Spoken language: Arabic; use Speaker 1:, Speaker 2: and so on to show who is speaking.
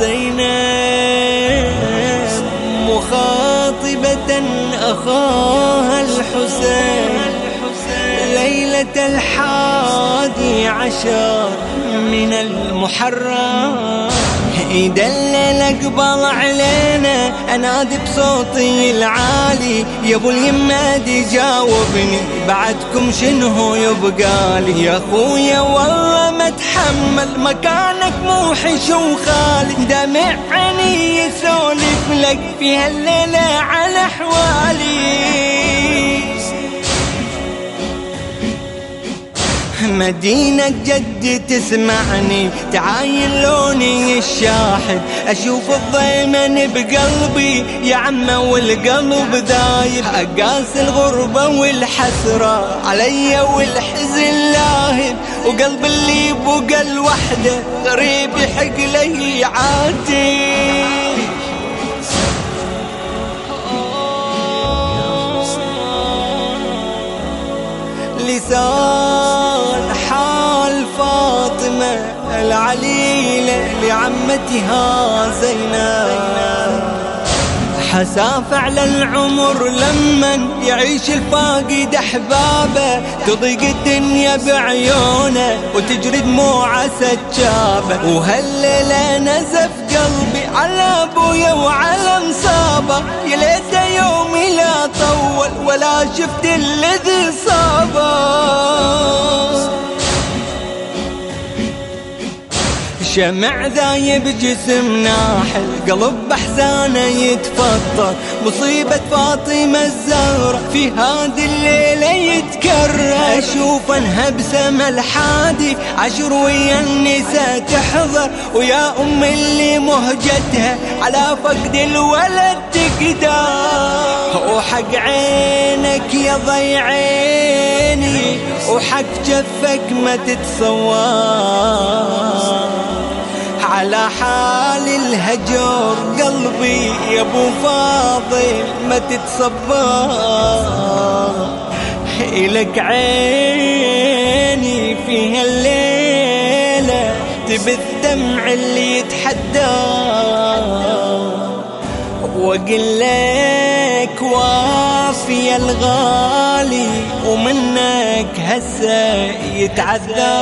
Speaker 1: زينب مخاطبة أخاها الحسين ليلة الحادي عشر من المحرم. يدلل اقبل علينا. انادي بصوتي العالي. يا أبو اليمادي جاوبني. بعدكم شنو يبقالي يا أخويا والله ما اتحمل مكانك موحش وخالي دمع عيني يسولف لك في هالليلة على أحوالي. مدينة جدي تسمعني تعاين لوني الشاحب أشوف الضيمن بقلبي يا عمة والقلب ذايب أقاس الغربة والحسرة علي والحزن لاهب وقلب اللي بقى الوحدة غريب يحق لي عاتب لسان العليلة لعمتها زينب. حساف على العمر لمن يعيش الفاقد أحبابه تضيق الدنيا بعيونه وتجري دموع سجابه. وهالليله نزف قلبي على أبويا وعلى مصابه يا ليت يومي لا طول ولا شفت الذي صابه. شمع ذايب جسم ناحل قلب بحزانه يتفطر. مصيبة فاطمة الزهرة في هذه الليلة يتكرر. أشوف أنها بسما الحادي عشر ويا النساء تحضر. ويا أم اللي مهجتها على فقد الولد تقدر. وحق عينك يا ضي عيني وحق جفك ما تتصور. على حال الهجر قلبي يا أبو فاضل ما تتصبر. إلك عيني في هالليلة تبث دمع اللي يتحدى. وأقول لك وافي الغالي ومنك هسه يتعذى